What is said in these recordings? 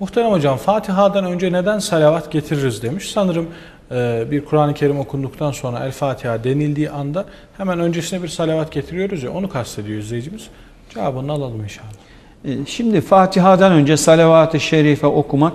Muhterem hocam Fatiha'dan önce neden salavat getiririz demiş. Sanırım e, bir Kur'an-ı Kerim okunduktan sonra El Fatiha denildiği anda hemen öncesine bir salavat getiriyoruz ya onu kastediyor izleyicimiz. Cevabını alalım inşallah. E, Şimdi Fatiha'dan önce salavat-ı şerife okumak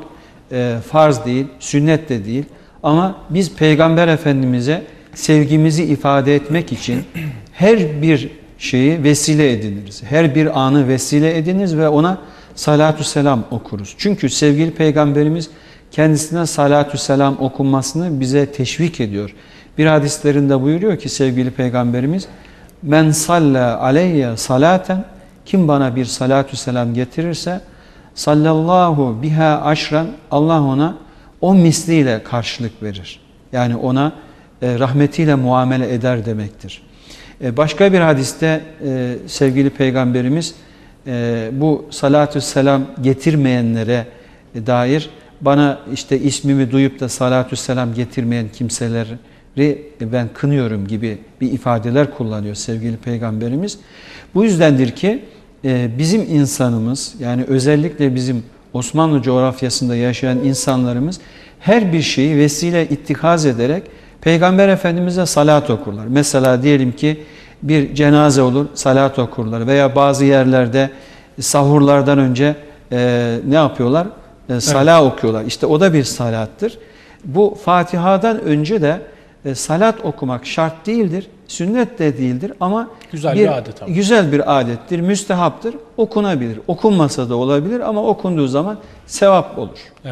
e, farz değil, sünnet de değil. Ama biz Peygamber Efendimiz'e sevgimizi ifade etmek için her bir şeyi vesile ediniriz. Her bir anı vesile ediniriz ve ona salatü selam okuruz. Çünkü sevgili Peygamberimiz kendisine salatü selam okunmasını bize teşvik ediyor. Bir hadislerinde buyuruyor ki sevgili Peygamberimiz Men salla aleyye salaten kim bana bir salatü selam getirirse sallallahu biha aşran Allah ona o misliyle karşılık verir. Yani ona e, rahmetiyle muamele eder demektir. E, başka bir hadiste e, sevgili peygamberimiz e, bu salatü selam getirmeyenlere dair bana işte ismimi duyup da salatü selam getirmeyen kimseleri ben kınıyorum gibi bir ifadeler kullanıyor sevgili peygamberimiz. Bu yüzdendir ki e, bizim insanımız yani özellikle bizim Osmanlı coğrafyasında yaşayan insanlarımız her bir şeyi vesile ittikaz ederek Peygamber Efendimiz'e salat okurlar. Mesela diyelim ki bir cenaze olur salat okurlar veya bazı yerlerde sahurlardan önce e, ne yapıyorlar? E, sala evet. okuyorlar. İşte o da bir salattır. Bu Fatiha'dan önce de e, salat okumak şart değildir, sünnet de değildir ama Güzel bir adet ama. güzel bir adettir, müstehaptır, okunabilir. Okunmasa da olabilir ama okunduğu zaman sevap olur.